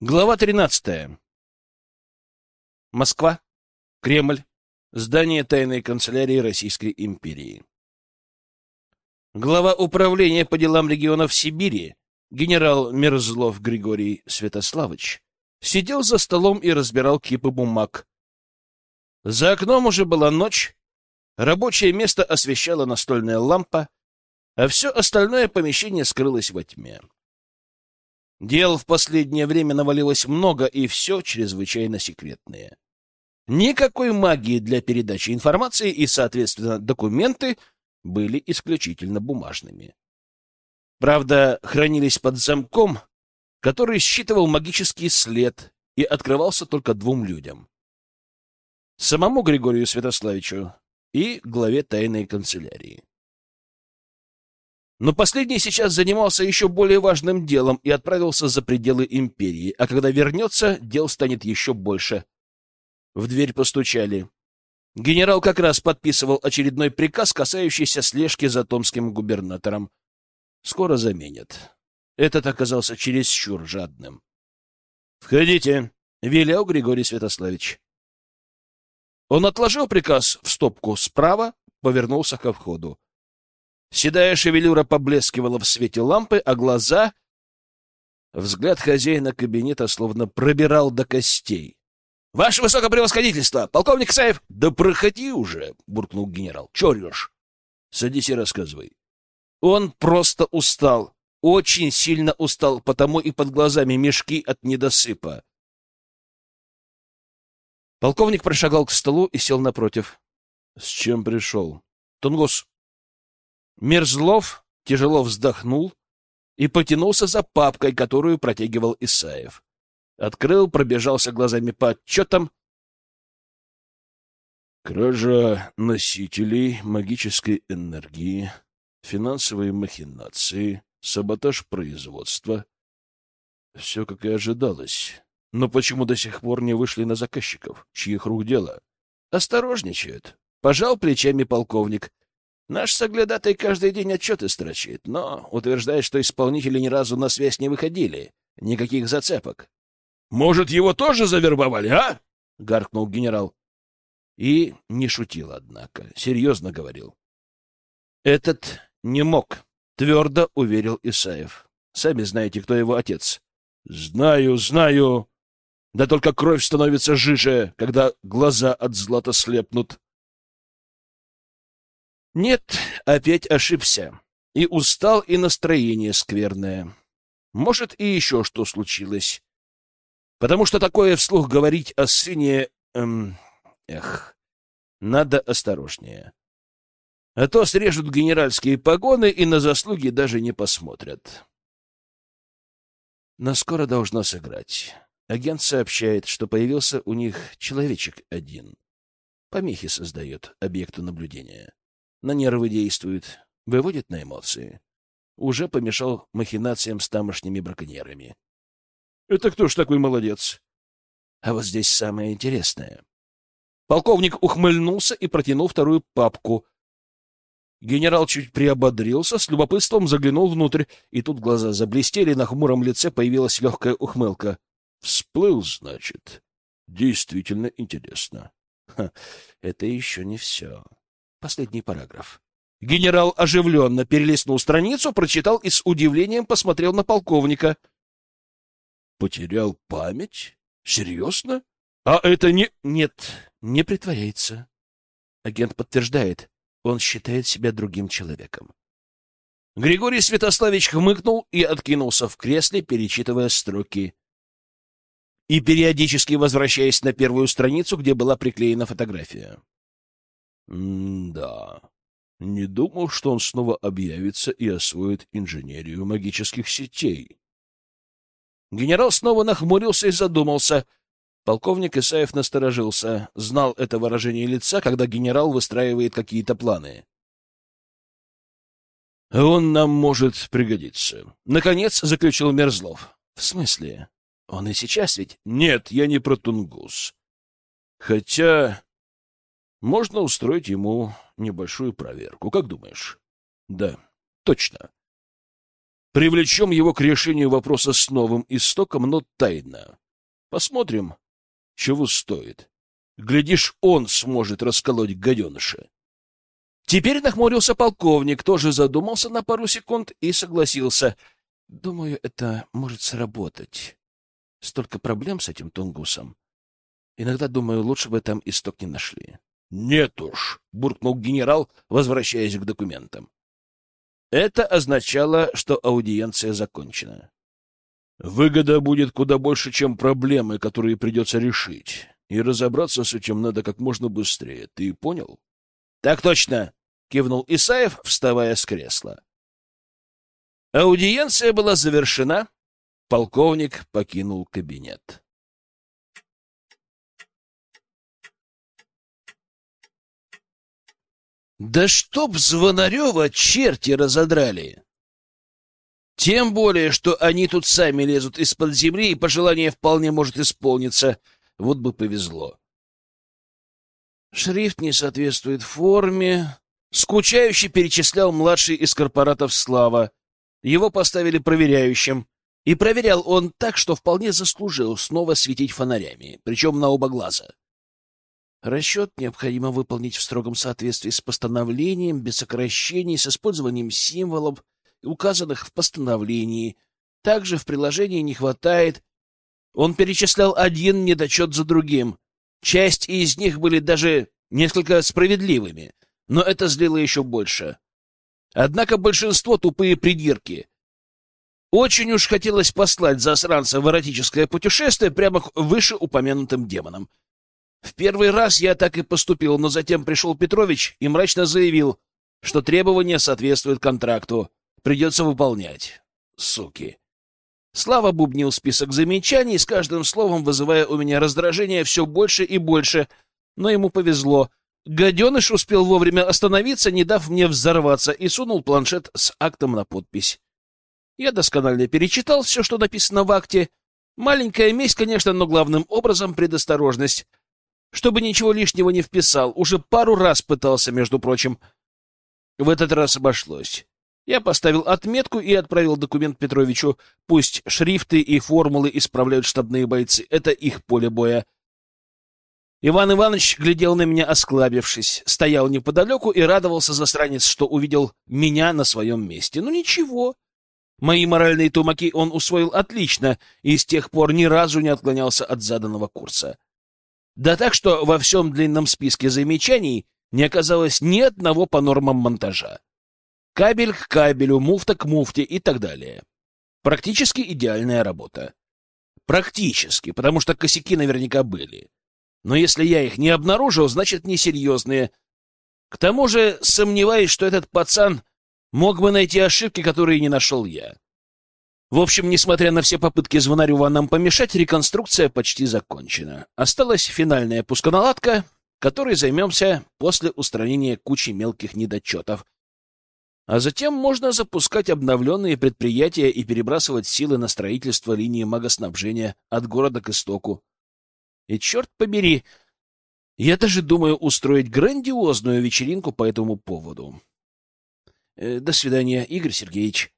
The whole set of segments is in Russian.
Глава 13. Москва. Кремль. Здание тайной канцелярии Российской империи. Глава управления по делам регионов Сибири, генерал Мерзлов Григорий Святославович, сидел за столом и разбирал кипы бумаг. За окном уже была ночь, рабочее место освещала настольная лампа, а все остальное помещение скрылось во тьме. Дел в последнее время навалилось много, и все чрезвычайно секретные. Никакой магии для передачи информации, и, соответственно, документы были исключительно бумажными. Правда, хранились под замком, который считывал магический след и открывался только двум людям. Самому Григорию Святославичу и главе тайной канцелярии. Но последний сейчас занимался еще более важным делом и отправился за пределы империи, а когда вернется, дел станет еще больше. В дверь постучали. Генерал как раз подписывал очередной приказ, касающийся слежки за томским губернатором. Скоро заменят. Этот оказался чересчур жадным. — Входите, — велел Григорий Святославич. Он отложил приказ в стопку справа, повернулся ко входу. Седая шевелюра поблескивала в свете лампы, а глаза... Взгляд хозяина кабинета словно пробирал до костей. — Ваше высокопревосходительство! Полковник Саев! — Да проходи уже! — буркнул генерал. — орешь? — Садись и рассказывай. Он просто устал. Очень сильно устал, потому и под глазами мешки от недосыпа. Полковник прошагал к столу и сел напротив. — С чем пришел? — Тунгус, Мерзлов тяжело вздохнул и потянулся за папкой, которую протягивал Исаев. Открыл, пробежался глазами по отчетам. Кража носителей магической энергии, финансовые махинации, саботаж производства. Все, как и ожидалось. Но почему до сих пор не вышли на заказчиков? Чьих рук дело? Осторожничают. Пожал плечами полковник. Наш соглядатай каждый день отчеты строчит, но утверждает, что исполнители ни разу на связь не выходили. Никаких зацепок. — Может, его тоже завербовали, а? — гаркнул генерал. И не шутил, однако. Серьезно говорил. — Этот не мог, — твердо уверил Исаев. — Сами знаете, кто его отец. — Знаю, знаю. Да только кровь становится жиже, когда глаза от злата слепнут. Нет, опять ошибся. И устал, и настроение скверное. Может, и еще что случилось. Потому что такое вслух говорить о сыне... Эм, эх, надо осторожнее. А то срежут генеральские погоны и на заслуги даже не посмотрят. Но скоро должно сыграть. Агент сообщает, что появился у них человечек один. Помехи создает объекту наблюдения на нервы действует, выводит на эмоции. Уже помешал махинациям с тамошними браконьерами. Это кто ж такой молодец? А вот здесь самое интересное. Полковник ухмыльнулся и протянул вторую папку. Генерал чуть приободрился, с любопытством заглянул внутрь, и тут глаза заблестели, на хмуром лице появилась легкая ухмылка. Всплыл, значит. Действительно интересно. Ха, это еще не все. Последний параграф. Генерал оживленно перелистнул страницу, прочитал и с удивлением посмотрел на полковника. Потерял память? Серьезно? А это не... Нет, не притворяется. Агент подтверждает, он считает себя другим человеком. Григорий Святославич хмыкнул и откинулся в кресле, перечитывая строки. И периодически возвращаясь на первую страницу, где была приклеена фотография. М-да. Не думал, что он снова объявится и освоит инженерию магических сетей. Генерал снова нахмурился и задумался. Полковник Исаев насторожился, знал это выражение лица, когда генерал выстраивает какие-то планы. «Он нам может пригодиться», — наконец заключил Мерзлов. «В смысле? Он и сейчас ведь...» «Нет, я не про Тунгус. Хотя можно устроить ему небольшую проверку. Как думаешь? Да, точно. Привлечем его к решению вопроса с новым истоком, но тайно. Посмотрим, чего стоит. Глядишь, он сможет расколоть гаденыша. Теперь нахмурился полковник, тоже задумался на пару секунд и согласился. Думаю, это может сработать. Столько проблем с этим тунгусом. Иногда, думаю, лучше бы там исток не нашли. — Нет уж, — буркнул генерал, возвращаясь к документам. Это означало, что аудиенция закончена. Выгода будет куда больше, чем проблемы, которые придется решить. И разобраться с этим надо как можно быстрее. Ты понял? — Так точно! — кивнул Исаев, вставая с кресла. Аудиенция была завершена. Полковник покинул кабинет. Да чтоб Звонарева черти разодрали! Тем более, что они тут сами лезут из-под земли, и пожелание вполне может исполниться. Вот бы повезло. Шрифт не соответствует форме. Скучающе перечислял младший из корпоратов Слава. Его поставили проверяющим. И проверял он так, что вполне заслужил снова светить фонарями, причем на оба глаза. Расчет необходимо выполнить в строгом соответствии с постановлением, без сокращений, с использованием символов, указанных в постановлении. Также в приложении не хватает. Он перечислял один недочет за другим. Часть из них были даже несколько справедливыми, но это злило еще больше. Однако большинство — тупые придирки. Очень уж хотелось послать засранца в эротическое путешествие прямо к вышеупомянутым демонам — в первый раз я так и поступил, но затем пришел Петрович и мрачно заявил, что требования соответствуют контракту. Придется выполнять. Суки. Слава бубнил список замечаний, с каждым словом вызывая у меня раздражение все больше и больше. Но ему повезло. Гаденыш успел вовремя остановиться, не дав мне взорваться, и сунул планшет с актом на подпись. Я досконально перечитал все, что написано в акте. Маленькая месть, конечно, но главным образом предосторожность чтобы ничего лишнего не вписал. Уже пару раз пытался, между прочим. В этот раз обошлось. Я поставил отметку и отправил документ Петровичу. Пусть шрифты и формулы исправляют штабные бойцы. Это их поле боя. Иван Иванович глядел на меня, осклабившись, стоял неподалеку и радовался засранец, что увидел меня на своем месте. Ну ничего. Мои моральные тумаки он усвоил отлично и с тех пор ни разу не отклонялся от заданного курса. Да так, что во всем длинном списке замечаний не оказалось ни одного по нормам монтажа. Кабель к кабелю, муфта к муфте и так далее. Практически идеальная работа. Практически, потому что косяки наверняка были. Но если я их не обнаружил, значит, несерьезные. К тому же сомневаюсь, что этот пацан мог бы найти ошибки, которые не нашел я. В общем, несмотря на все попытки Звонарева нам помешать, реконструкция почти закончена. Осталась финальная пусконаладка, которой займемся после устранения кучи мелких недочетов. А затем можно запускать обновленные предприятия и перебрасывать силы на строительство линии магоснабжения от города к истоку. И черт побери, я даже думаю устроить грандиозную вечеринку по этому поводу. Э, до свидания, Игорь Сергеевич.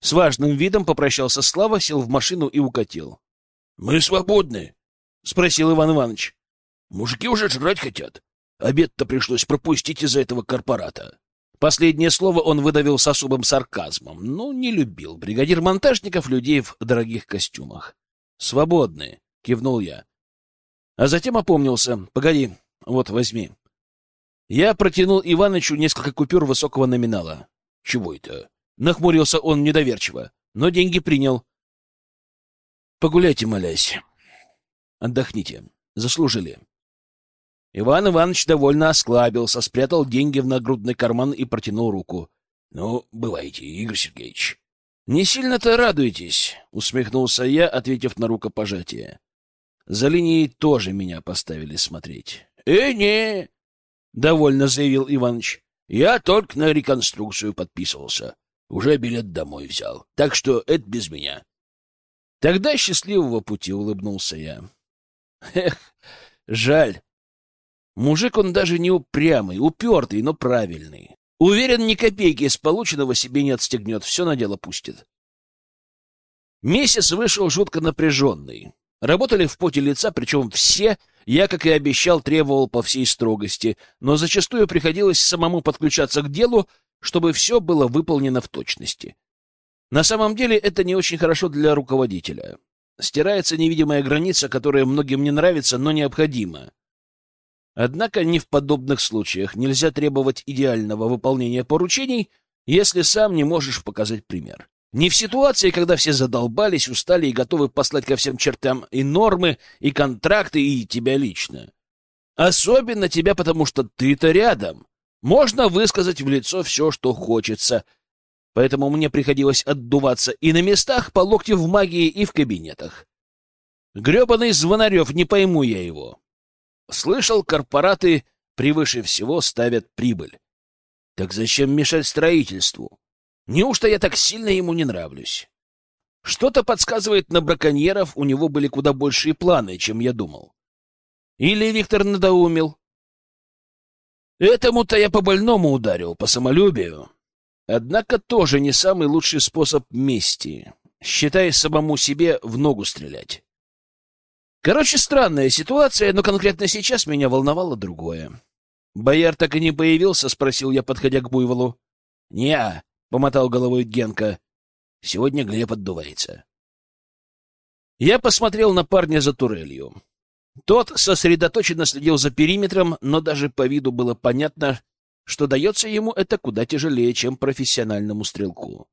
С важным видом попрощался Слава, сел в машину и укатил. — Мы свободны? — спросил Иван Иванович. — Мужики уже жрать хотят. Обед-то пришлось пропустить из-за этого корпората. Последнее слово он выдавил с особым сарказмом. Ну, не любил бригадир монтажников людей в дорогих костюмах. «Свободны», — кивнул я. А затем опомнился. «Погоди, вот, возьми». Я протянул Иванычу несколько купюр высокого номинала. «Чего это?» Нахмурился он недоверчиво, но деньги принял. Погуляйте, молясь. Отдохните. Заслужили. Иван Иванович довольно осклабился, спрятал деньги в нагрудный карман и протянул руку. — Ну, бывайте, Игорь Сергеевич. — Не сильно-то радуетесь, — усмехнулся я, ответив на рукопожатие. За линией тоже меня поставили смотреть. «Э, — не, — довольно заявил Иваныч. — Я только на реконструкцию подписывался. Уже билет домой взял. Так что это без меня. Тогда счастливого пути улыбнулся я. Эх, жаль. Мужик он даже не упрямый, упертый, но правильный. Уверен, ни копейки из полученного себе не отстегнет, все на дело пустит. Месяц вышел жутко напряженный. Работали в поте лица, причем все, я, как и обещал, требовал по всей строгости, но зачастую приходилось самому подключаться к делу, чтобы все было выполнено в точности. На самом деле это не очень хорошо для руководителя. Стирается невидимая граница, которая многим не нравится, но необходима. Однако не в подобных случаях нельзя требовать идеального выполнения поручений, если сам не можешь показать пример. Не в ситуации, когда все задолбались, устали и готовы послать ко всем чертам и нормы, и контракты, и тебя лично. Особенно тебя, потому что ты-то рядом. Можно высказать в лицо все, что хочется. Поэтому мне приходилось отдуваться и на местах по локте в магии, и в кабинетах. Гребаный Звонарев, не пойму я его. Слышал, корпораты превыше всего ставят прибыль. Так зачем мешать строительству? Неужто я так сильно ему не нравлюсь? Что-то подсказывает, на браконьеров у него были куда большие планы, чем я думал. Или Виктор надоумил. Этому-то я по-больному ударил, по самолюбию. Однако тоже не самый лучший способ мести, считая самому себе в ногу стрелять. Короче, странная ситуация, но конкретно сейчас меня волновало другое. «Бояр так и не появился?» — спросил я, подходя к буйволу. «Не-а», помотал головой Генка. «Сегодня Глеб отдувается». Я посмотрел на парня за турелью. Тот сосредоточенно следил за периметром, но даже по виду было понятно, что дается ему это куда тяжелее, чем профессиональному стрелку.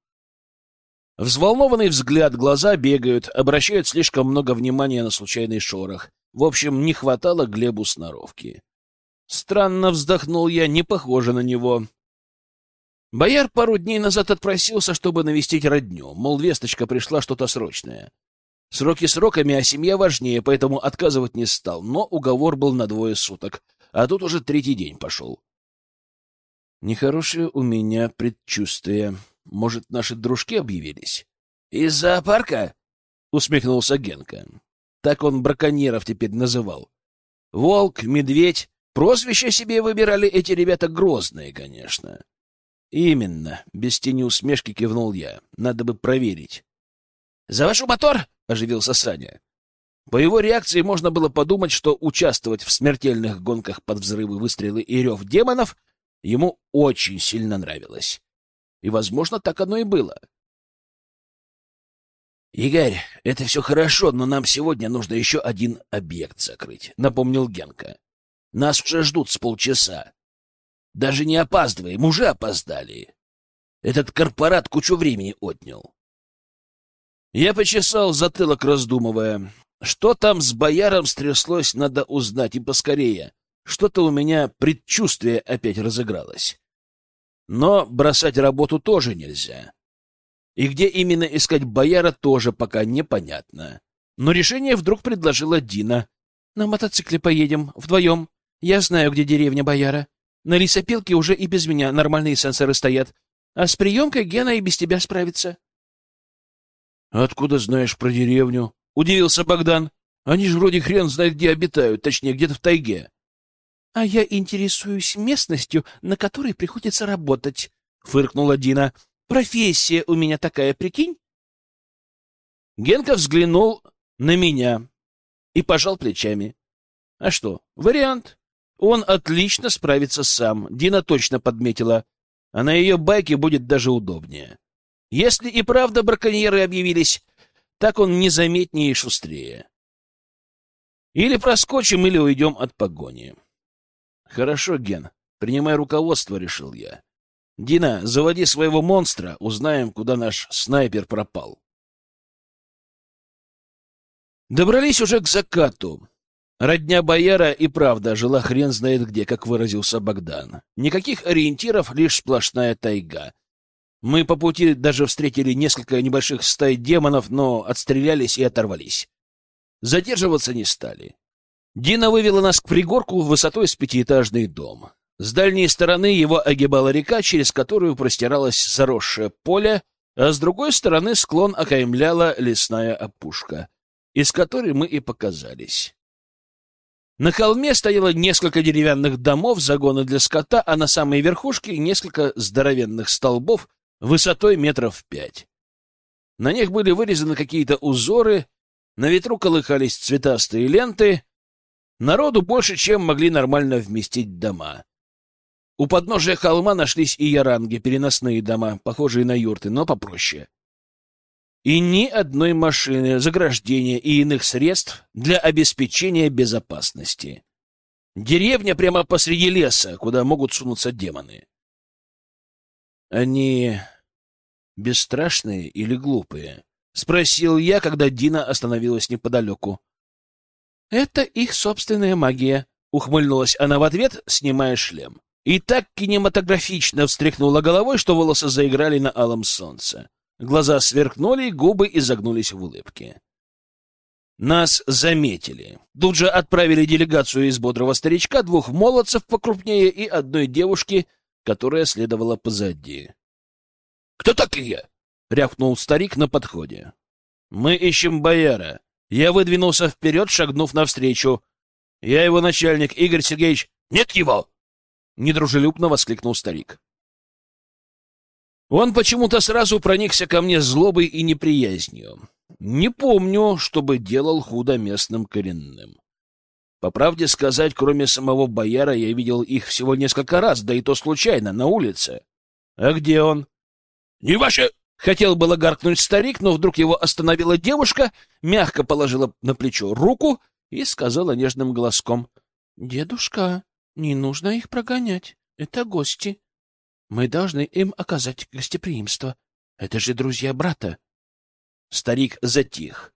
Взволнованный взгляд, глаза бегают, обращают слишком много внимания на случайный шорох. В общем, не хватало Глебу сноровки. Странно вздохнул я, не похоже на него. Бояр пару дней назад отпросился, чтобы навестить родню, мол, весточка пришла что-то срочное. Сроки сроками, а семья важнее, поэтому отказывать не стал, но уговор был на двое суток, а тут уже третий день пошел. Нехорошее у меня предчувствие. Может, наши дружки объявились? — Из зоопарка? — усмехнулся Генка. Так он браконьеров теперь называл. Волк, медведь. Прозвища себе выбирали эти ребята грозные, конечно. — Именно. Без тени усмешки кивнул я. Надо бы проверить. — Завожу мотор! — оживился Саня. По его реакции можно было подумать, что участвовать в смертельных гонках под взрывы, выстрелы и рев демонов ему очень сильно нравилось. И, возможно, так оно и было. «Игорь, это все хорошо, но нам сегодня нужно еще один объект закрыть», — напомнил Генка. «Нас уже ждут с полчаса. Даже не опаздываем, уже опоздали. Этот корпорат кучу времени отнял». Я почесал затылок, раздумывая. Что там с бояром стряслось, надо узнать, и поскорее. Что-то у меня предчувствие опять разыгралось. Но бросать работу тоже нельзя. И где именно искать бояра, тоже пока непонятно. Но решение вдруг предложила Дина. «На мотоцикле поедем, вдвоем. Я знаю, где деревня бояра. На лесопилке уже и без меня нормальные сенсоры стоят. А с приемкой Гена и без тебя справится». «Откуда знаешь про деревню?» — удивился Богдан. «Они же вроде хрен знает где обитают, точнее, где-то в тайге». — А я интересуюсь местностью, на которой приходится работать, — фыркнула Дина. — Профессия у меня такая, прикинь? Генка взглянул на меня и пожал плечами. А что, вариант. Он отлично справится сам, Дина точно подметила. А на ее байке будет даже удобнее. Если и правда браконьеры объявились, так он незаметнее и шустрее. Или проскочим, или уйдем от погони. Хорошо, Ген, принимай руководство, решил я. Дина, заводи своего монстра, узнаем, куда наш снайпер пропал. Добрались уже к закату. Родня бояра и правда жила хрен знает где, как выразился Богдан. Никаких ориентиров, лишь сплошная тайга. Мы по пути даже встретили несколько небольших стай демонов, но отстрелялись и оторвались. Задерживаться не стали. Дина вывела нас к пригорку высотой с пятиэтажный дом. С дальней стороны его огибала река, через которую простиралось заросшее поле, а с другой стороны склон окаймляла лесная опушка, из которой мы и показались. На холме стояло несколько деревянных домов, загоны для скота, а на самой верхушке несколько здоровенных столбов высотой метров пять. На них были вырезаны какие-то узоры, на ветру колыхались цветастые ленты. Народу больше, чем могли нормально вместить дома. У подножия холма нашлись и яранги, переносные дома, похожие на юрты, но попроще и ни одной машины, заграждения и иных средств для обеспечения безопасности. Деревня прямо посреди леса, куда могут сунуться демоны. Они бесстрашные или глупые? Спросил я, когда Дина остановилась неподалеку. Это их собственная магия, ухмыльнулась она в ответ, снимая шлем. И так кинематографично встряхнула головой, что волосы заиграли на алом солнце. Глаза сверкнули, губы изогнулись в улыбке. Нас заметили. Тут же отправили делегацию из бодрого старичка, двух молодцев покрупнее и одной девушки, которая следовала позади. — Кто такие? — рявкнул старик на подходе. — Мы ищем бояра. Я выдвинулся вперед, шагнув навстречу. Я его начальник, Игорь Сергеевич. — Нет его! — недружелюбно воскликнул старик. Он почему-то сразу проникся ко мне злобой и неприязнью. Не помню, чтобы делал худо местным коренным. По правде сказать, кроме самого бояра, я видел их всего несколько раз, да и то случайно, на улице. А где он? — Не ваше... Хотел было гаркнуть старик, но вдруг его остановила девушка, мягко положила на плечо руку и сказала нежным голоском. — Дедушка, не нужно их прогонять. Это гости. Мы должны им оказать гостеприимство. Это же друзья брата. Старик затих,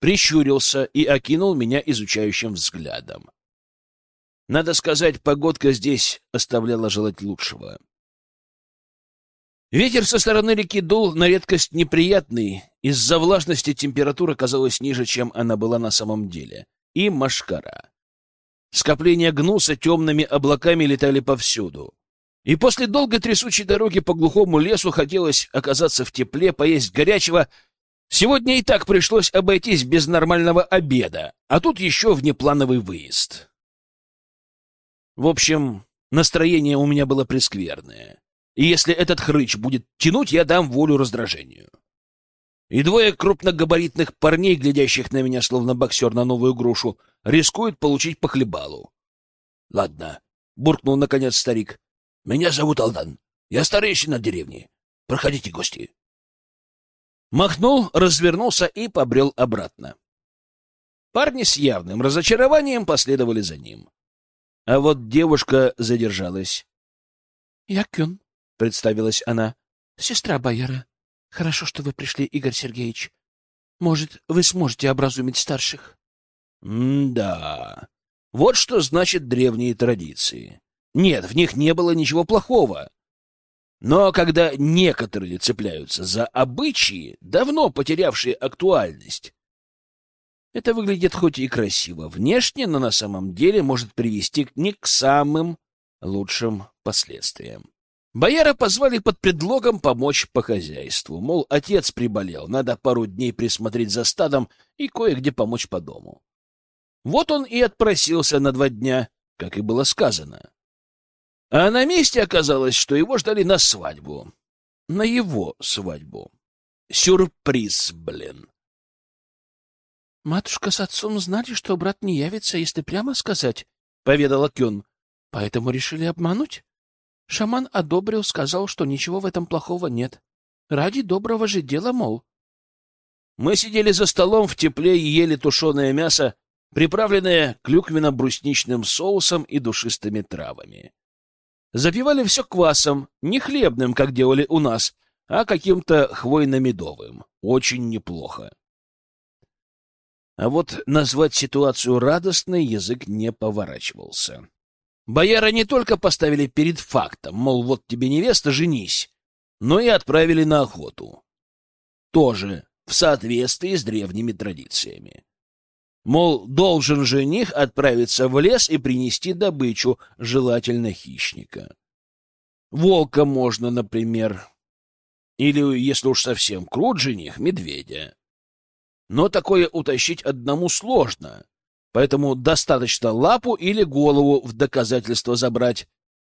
прищурился и окинул меня изучающим взглядом. Надо сказать, погодка здесь оставляла желать лучшего. Ветер со стороны реки дул на редкость неприятный, из-за влажности температура казалась ниже, чем она была на самом деле, и машкара. Скопления гнуса темными облаками летали повсюду. И после долгой трясучей дороги по глухому лесу хотелось оказаться в тепле, поесть горячего. Сегодня и так пришлось обойтись без нормального обеда, а тут еще внеплановый выезд. В общем, настроение у меня было прескверное. И если этот хрыч будет тянуть, я дам волю раздражению. И двое крупногабаритных парней, глядящих на меня словно боксер на новую грушу, рискуют получить по хлебалу. — Ладно, — буркнул наконец старик. Меня зовут Алдан. Я старейшина деревни. Проходите, гости. Махнул, развернулся и побрел обратно. Парни с явным разочарованием последовали за ним. А вот девушка задержалась. — Я Кюн, — представилась она. — Сестра бояра. Хорошо, что вы пришли, Игорь Сергеевич. Может, вы сможете образумить старших? — Да. Вот что значит древние традиции. Нет, в них не было ничего плохого. Но когда некоторые цепляются за обычаи, давно потерявшие актуальность, это выглядит хоть и красиво внешне, но на самом деле может привести не к самым лучшим последствиям. Бояра позвали под предлогом помочь по хозяйству. Мол, отец приболел, надо пару дней присмотреть за стадом и кое-где помочь по дому. Вот он и отпросился на два дня, как и было сказано. А на месте оказалось, что его ждали на свадьбу. На его свадьбу. Сюрприз, блин. «Матушка с отцом знали, что брат не явится, если прямо сказать», — поведала Кён. «Поэтому решили обмануть. Шаман одобрил, сказал, что ничего в этом плохого нет. Ради доброго же дела, мол». Мы сидели за столом в тепле и ели тушеное мясо, приправленное клюквенно-брусничным соусом и душистыми травами. Запивали все квасом, не хлебным, как делали у нас, а каким-то хвойно-медовым. Очень неплохо. А вот назвать ситуацию радостной язык не поворачивался. Бояра не только поставили перед фактом, мол, вот тебе невеста, женись, но и отправили на охоту. Тоже в соответствии с древними традициями. Мол, должен жених отправиться в лес и принести добычу, желательно хищника. Волка можно, например. Или, если уж совсем крут жених, медведя. Но такое утащить одному сложно. поэтому достаточно лапу или голову в доказательство забрать,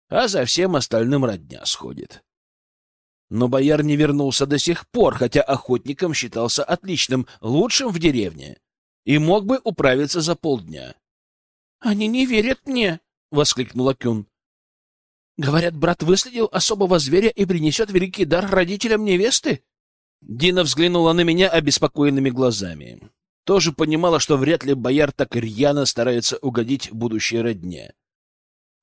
а за всем остальным родня сходит. Но бояр не вернулся до сих пор, хотя охотником считался отличным, лучшим в деревне, и мог бы управиться за полдня. — Они не верят мне! — воскликнула Кюн. — Говорят, брат выследил особого зверя и принесет великий дар родителям невесты? Дина взглянула на меня обеспокоенными глазами. Тоже понимала, что вряд ли бояр так рьяно старается угодить будущей родне.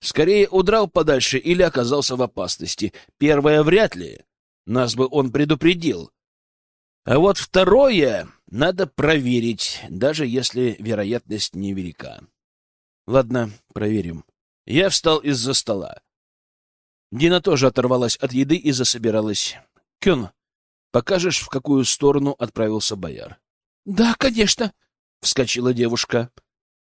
Скорее удрал подальше или оказался в опасности. Первое вряд ли. Нас бы он предупредил. А вот второе надо проверить, даже если вероятность невелика. Ладно, проверим. Я встал из-за стола. Дина тоже оторвалась от еды и засобиралась. Кюн, покажешь, в какую сторону отправился бояр? — Да, конечно, — вскочила девушка.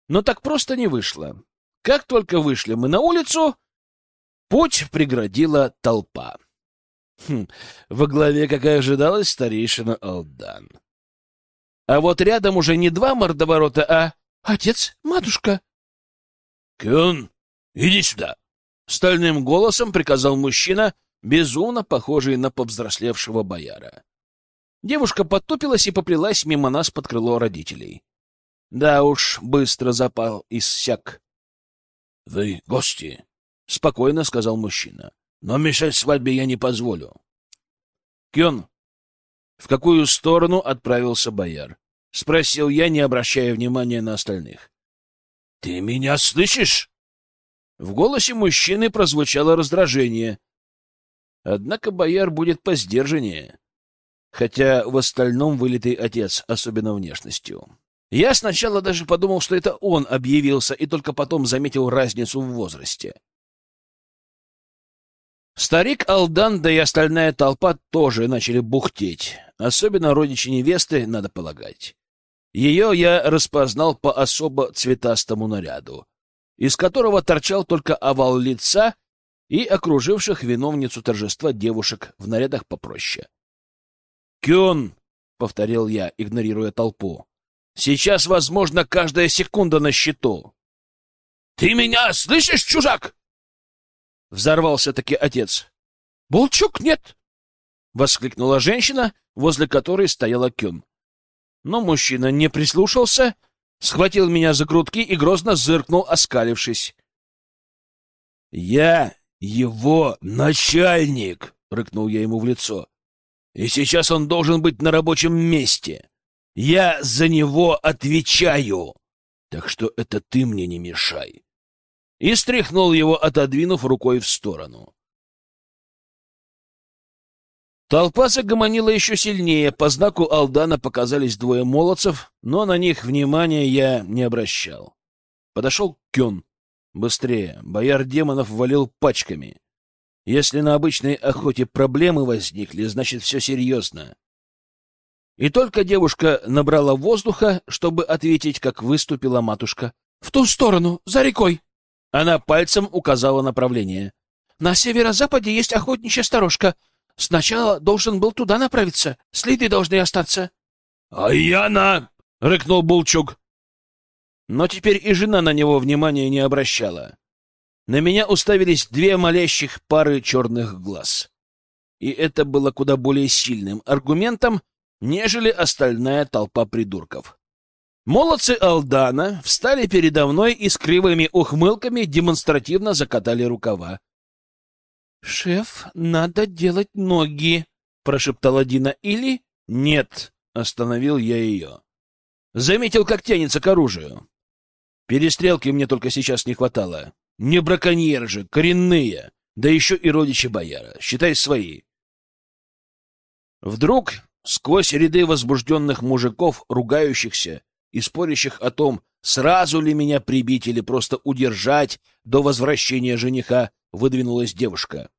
Но так просто не вышло. Как только вышли мы на улицу, путь преградила толпа. Хм, во главе, как и ожидалось, старейшина Алдан. А вот рядом уже не два мордоворота, а отец, матушка. — Кюн, иди сюда! — стальным голосом приказал мужчина, безумно похожий на повзрослевшего бояра. Девушка подтупилась и поплелась мимо нас под крыло родителей. Да уж, быстро запал иссяк. — Вы гости, — спокойно сказал мужчина. Но мешать свадьбе я не позволю. — Кён, в какую сторону отправился бояр? — спросил я, не обращая внимания на остальных. — Ты меня слышишь? В голосе мужчины прозвучало раздражение. Однако бояр будет посдержаннее, хотя в остальном вылитый отец, особенно внешностью. Я сначала даже подумал, что это он объявился, и только потом заметил разницу в возрасте. Старик Алдан, да и остальная толпа тоже начали бухтеть, особенно родичи невесты, надо полагать. Ее я распознал по особо цветастому наряду, из которого торчал только овал лица и окруживших виновницу торжества девушек в нарядах попроще. «Кюн!» — повторил я, игнорируя толпу. «Сейчас, возможно, каждая секунда на счету». «Ты меня слышишь, чужак?» — взорвался-таки отец. — Булчук нет! — воскликнула женщина, возле которой стояла Кюн. Но мужчина не прислушался, схватил меня за грудки и грозно зыркнул, оскалившись. — Я его начальник! — рыкнул я ему в лицо. — И сейчас он должен быть на рабочем месте. Я за него отвечаю. Так что это ты мне не мешай и стряхнул его, отодвинув рукой в сторону. Толпа загомонила еще сильнее. По знаку Алдана показались двое молодцев, но на них внимания я не обращал. Подошел Кён. Быстрее. Бояр демонов валил пачками. Если на обычной охоте проблемы возникли, значит, все серьезно. И только девушка набрала воздуха, чтобы ответить, как выступила матушка. — В ту сторону, за рекой! Она пальцем указала направление. «На северо-западе есть охотничья сторожка. Сначала должен был туда направиться. Следы должны остаться». «А я на...» — рыкнул Булчук. Но теперь и жена на него внимания не обращала. На меня уставились две молящих пары черных глаз. И это было куда более сильным аргументом, нежели остальная толпа придурков. Молодцы Алдана встали передо мной и с кривыми ухмылками демонстративно закатали рукава. — Шеф, надо делать ноги, — прошептала Дина. — Или... — Нет, — остановил я ее. Заметил, как тянется к оружию. Перестрелки мне только сейчас не хватало. Не браконьеры же, коренные, да еще и родичи бояра, считай свои. Вдруг сквозь ряды возбужденных мужиков, ругающихся, и спорящих о том, сразу ли меня прибить или просто удержать до возвращения жениха, выдвинулась девушка.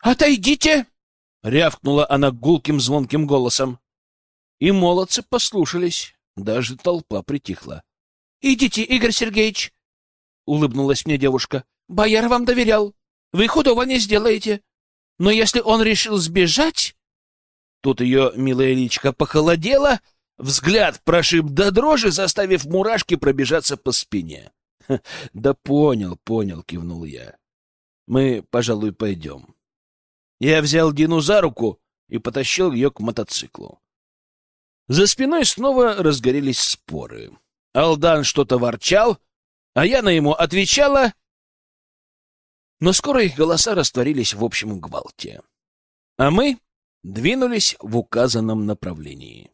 «Отойдите!» — рявкнула она гулким звонким голосом. И молодцы послушались, даже толпа притихла. «Идите, Игорь Сергеевич!» — улыбнулась мне девушка. «Бояр вам доверял. Вы худого не сделаете. Но если он решил сбежать...» Тут ее милая личка похолодела, Взгляд прошиб до дрожи, заставив мурашки пробежаться по спине. — Да понял, понял, — кивнул я. — Мы, пожалуй, пойдем. Я взял Дину за руку и потащил ее к мотоциклу. За спиной снова разгорелись споры. Алдан что-то ворчал, а Яна ему отвечала, но скоро их голоса растворились в общем гвалте. А мы двинулись в указанном направлении.